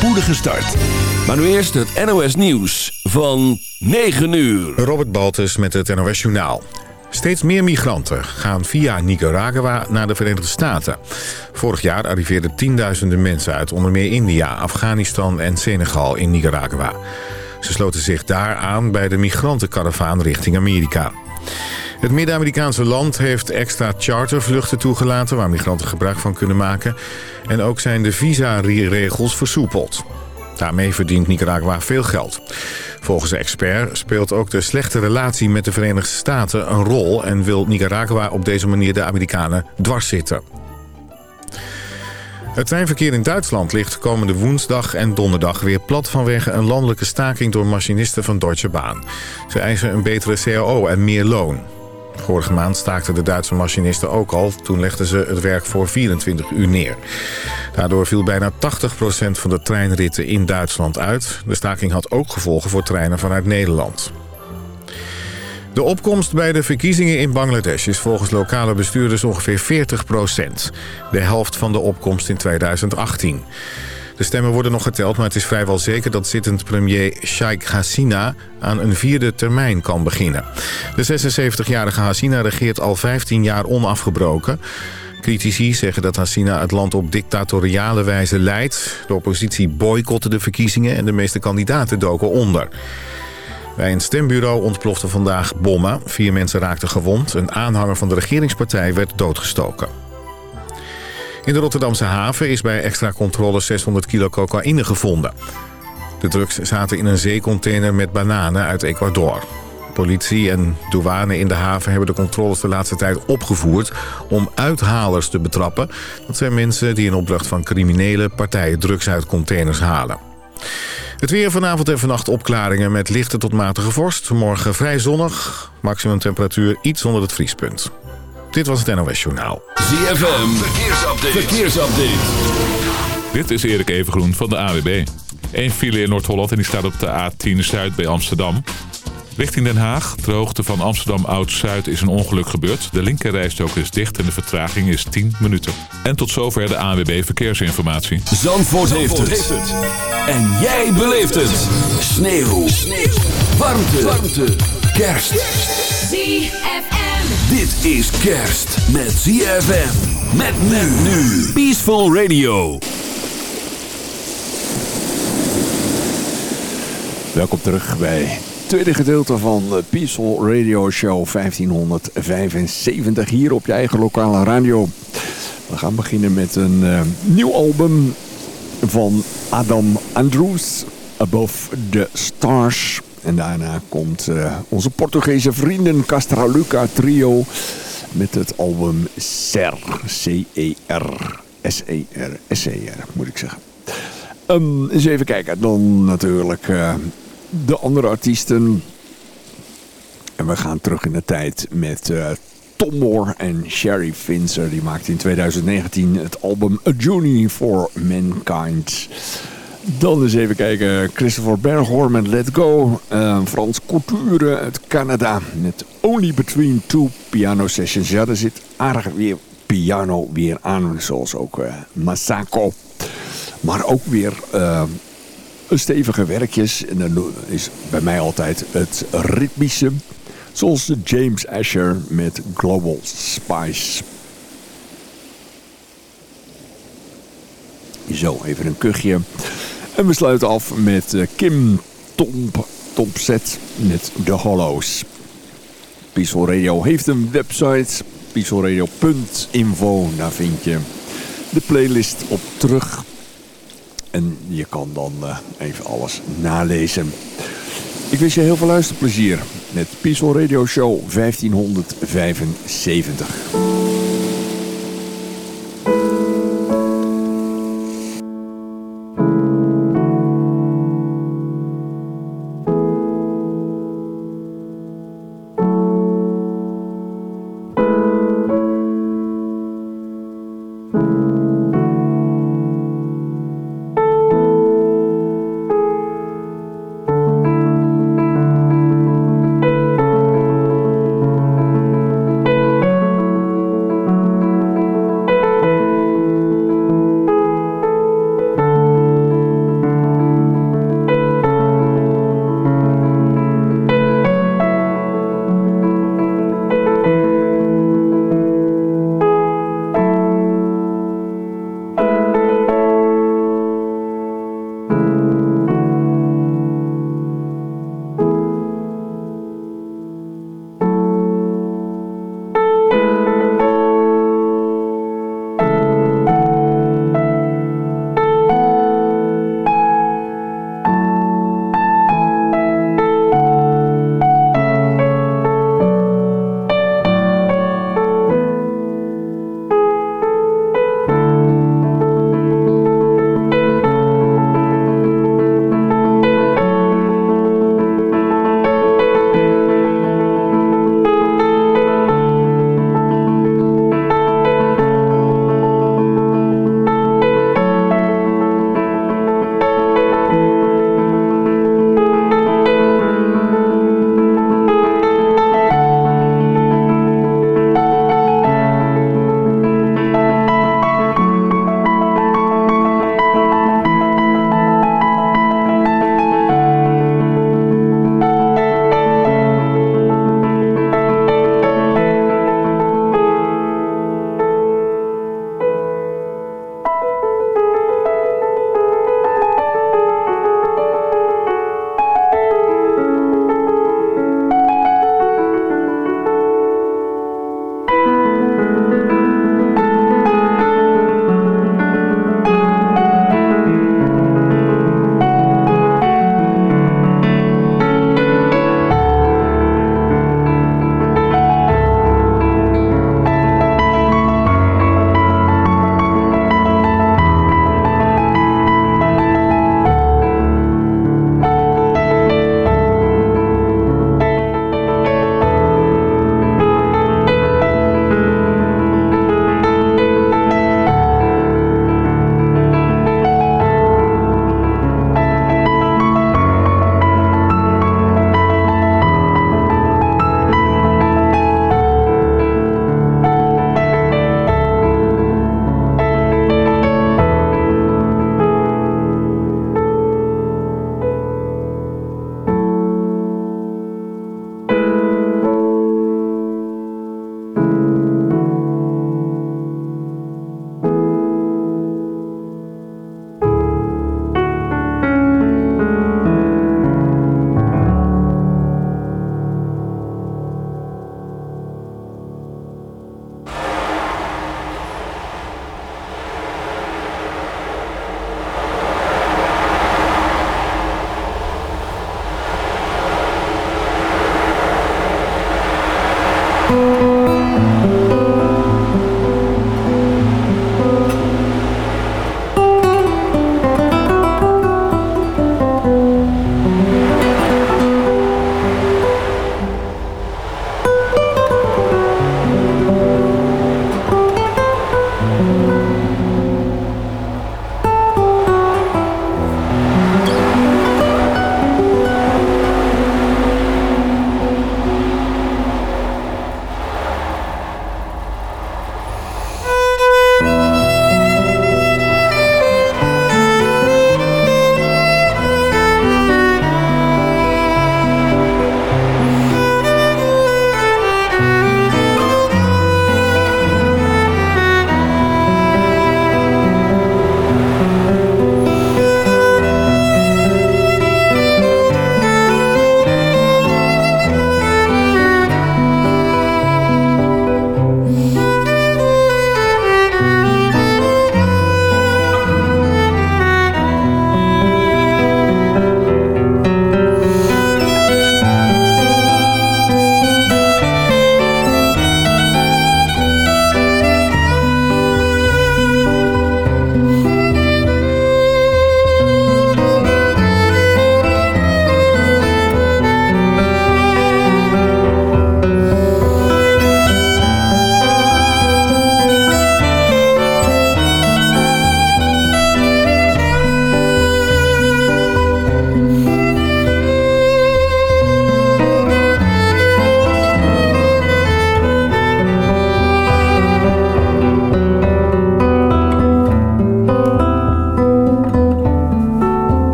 spoedige start. Maar nu eerst het NOS Nieuws van 9 uur. Robert Baltus met het NOS Journaal. Steeds meer migranten gaan via Nicaragua naar de Verenigde Staten. Vorig jaar arriveerden tienduizenden mensen uit onder meer India, Afghanistan en Senegal in Nicaragua. Ze sloten zich daar aan bij de migrantenkaravaan richting Amerika. Het Midden-Amerikaanse land heeft extra chartervluchten toegelaten... waar migranten gebruik van kunnen maken. En ook zijn de visa-regels versoepeld. Daarmee verdient Nicaragua veel geld. Volgens de expert speelt ook de slechte relatie met de Verenigde Staten een rol... en wil Nicaragua op deze manier de Amerikanen dwars zitten. Het treinverkeer in Duitsland ligt komende woensdag en donderdag weer plat vanwege een landelijke staking door machinisten van Deutsche Bahn. Ze eisen een betere CAO en meer loon. Vorige maand staakten de Duitse machinisten ook al. Toen legden ze het werk voor 24 uur neer. Daardoor viel bijna 80% van de treinritten in Duitsland uit. De staking had ook gevolgen voor treinen vanuit Nederland. De opkomst bij de verkiezingen in Bangladesh is volgens lokale bestuurders ongeveer 40% De helft van de opkomst in 2018. De stemmen worden nog geteld, maar het is vrijwel zeker dat zittend premier Sheikh Hasina aan een vierde termijn kan beginnen. De 76-jarige Hasina regeert al 15 jaar onafgebroken. Critici zeggen dat Hasina het land op dictatoriale wijze leidt. De oppositie boycotte de verkiezingen en de meeste kandidaten doken onder. Bij een stembureau ontplofte vandaag bommen. Vier mensen raakten gewond. Een aanhanger van de regeringspartij werd doodgestoken. In de Rotterdamse haven is bij extra controle 600 kilo cocaïne gevonden. De drugs zaten in een zeecontainer met bananen uit Ecuador. Politie en douane in de haven hebben de controles de laatste tijd opgevoerd... om uithalers te betrappen. Dat zijn mensen die in opdracht van criminele partijen drugs uit containers halen. Het weer vanavond en vannacht opklaringen met lichte tot matige vorst. Morgen vrij zonnig, maximum temperatuur iets onder het vriespunt. Dit was het NOS Journaal. ZFM, verkeersupdate. verkeersupdate. Dit is Erik Evengroen van de AWB. Eén file in Noord-Holland en die staat op de A10 Zuid bij Amsterdam. Richting Den Haag, de hoogte van Amsterdam Oud-Zuid, is een ongeluk gebeurd. De linkerrijstok is dicht en de vertraging is 10 minuten. En tot zover de AWB Verkeersinformatie. Zandvoort, heeft, het. En jij beleeft het. Sneeuw. Sneeuw. Warmte. Warmte. Kerst. ZFM. Dit is kerst met ZFM. Met men nu. Peaceful Radio. Welkom terug bij het tweede gedeelte van Peaceful Radio Show 1575 hier op je eigen lokale radio. We gaan beginnen met een eh, nieuw album van Adam Andrews, Above the Stars. En daarna komt eh, onze Portugese vrienden Castraluca Trio met het album Ser, C-E-R, S-E-R, S-E-R moet ik zeggen. Um, eens even kijken, dan natuurlijk uh, de andere artiesten. En we gaan terug in de tijd met uh, Tom Moore en Sherry Finzer. Die maakte in 2019 het album A Journey for Mankind. Dan eens even kijken. Christopher Berghoorn met Let Go. Uh, Frans Couture uit Canada met Only Between Two Piano Sessions. Ja, er zit aardig weer piano weer aan. Zoals ook uh, Masako. Maar ook weer uh, stevige werkjes. En dan is bij mij altijd het ritmische. Zoals James Asher met Global Spice. Zo, even een kuchje. En we sluiten af met uh, Kim Tomp, Tompset met The Hollows. Peaceful Radio heeft een website. peacefulradio.info. Daar vind je de playlist op terug. En je kan dan uh, even alles nalezen. Ik wens je heel veel luisterplezier met Peaceful Radio Show 1575.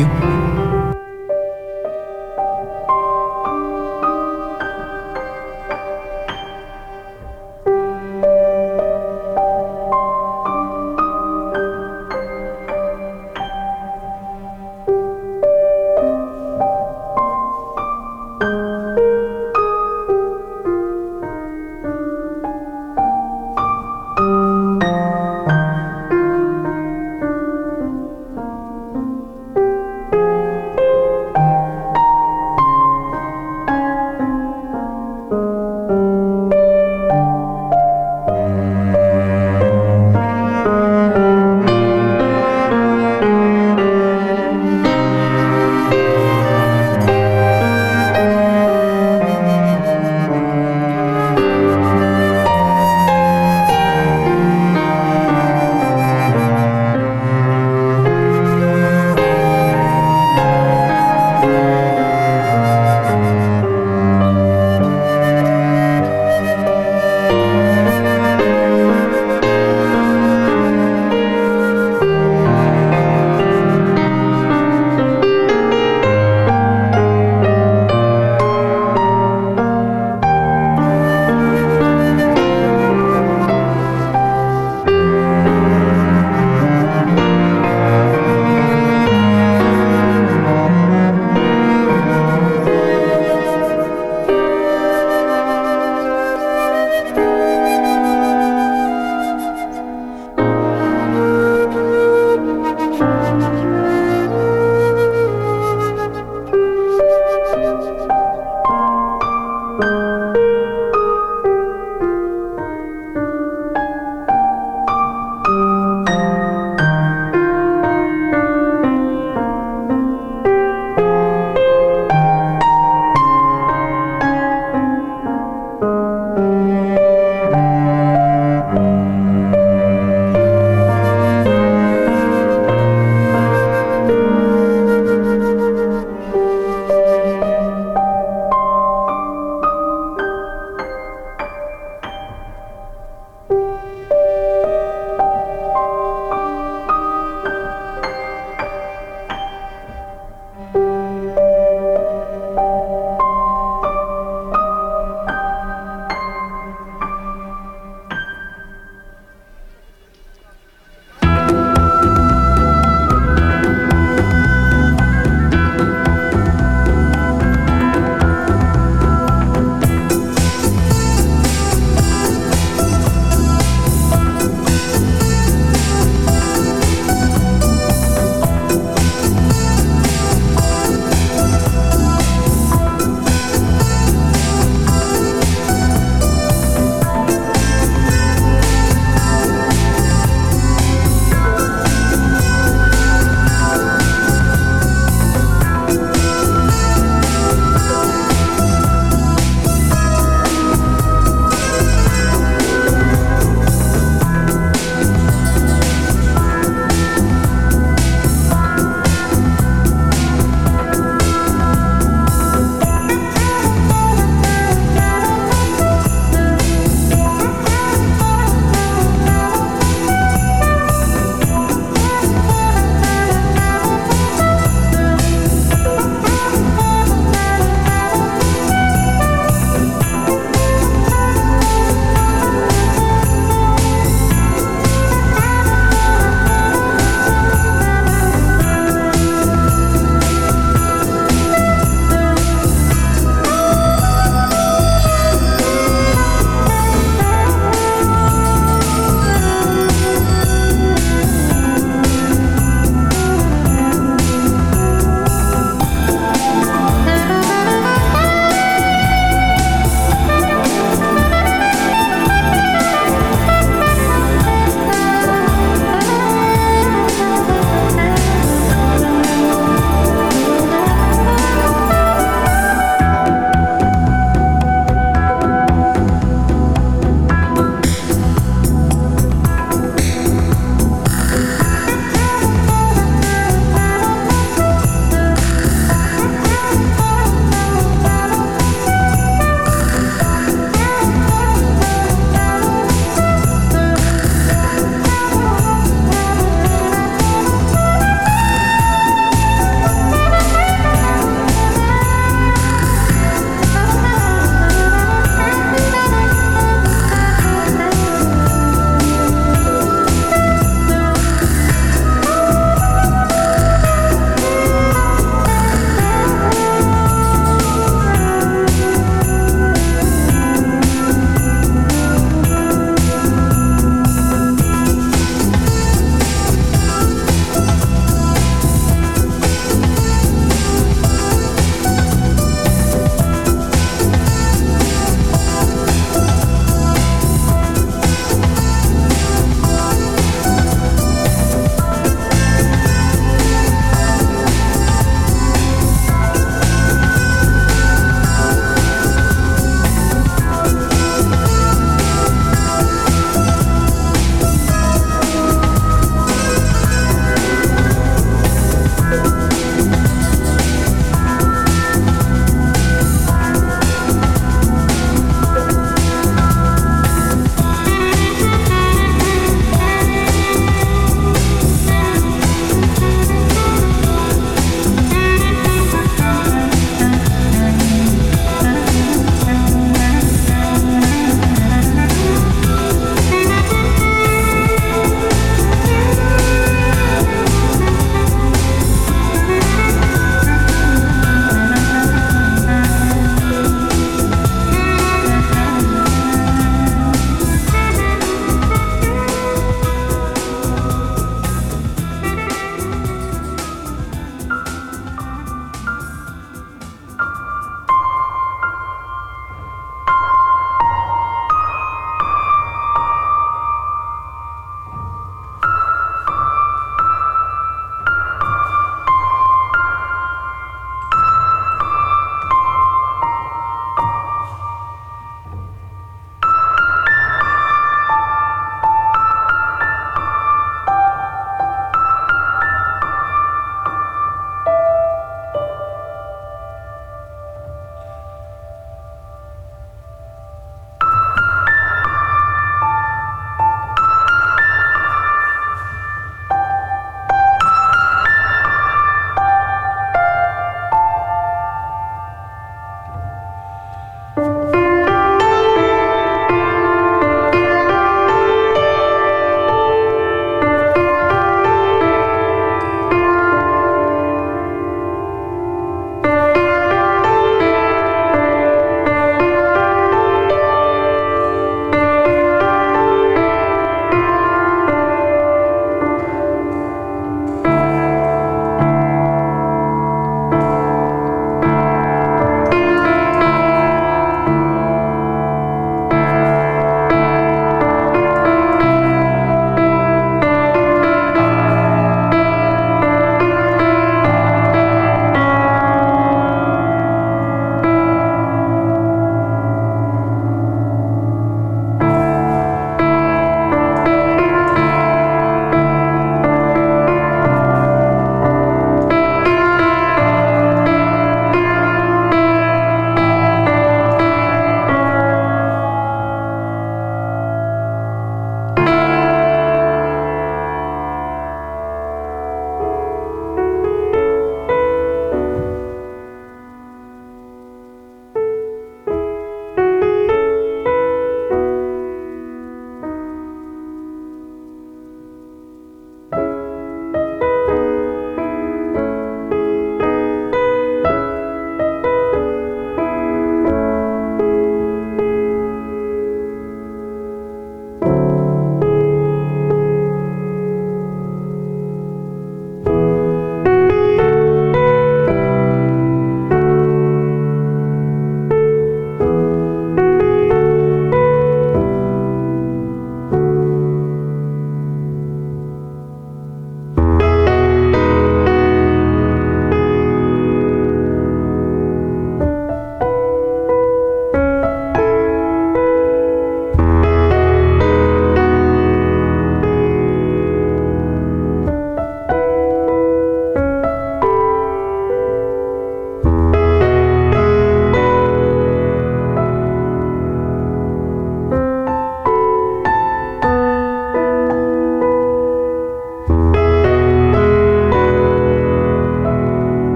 You.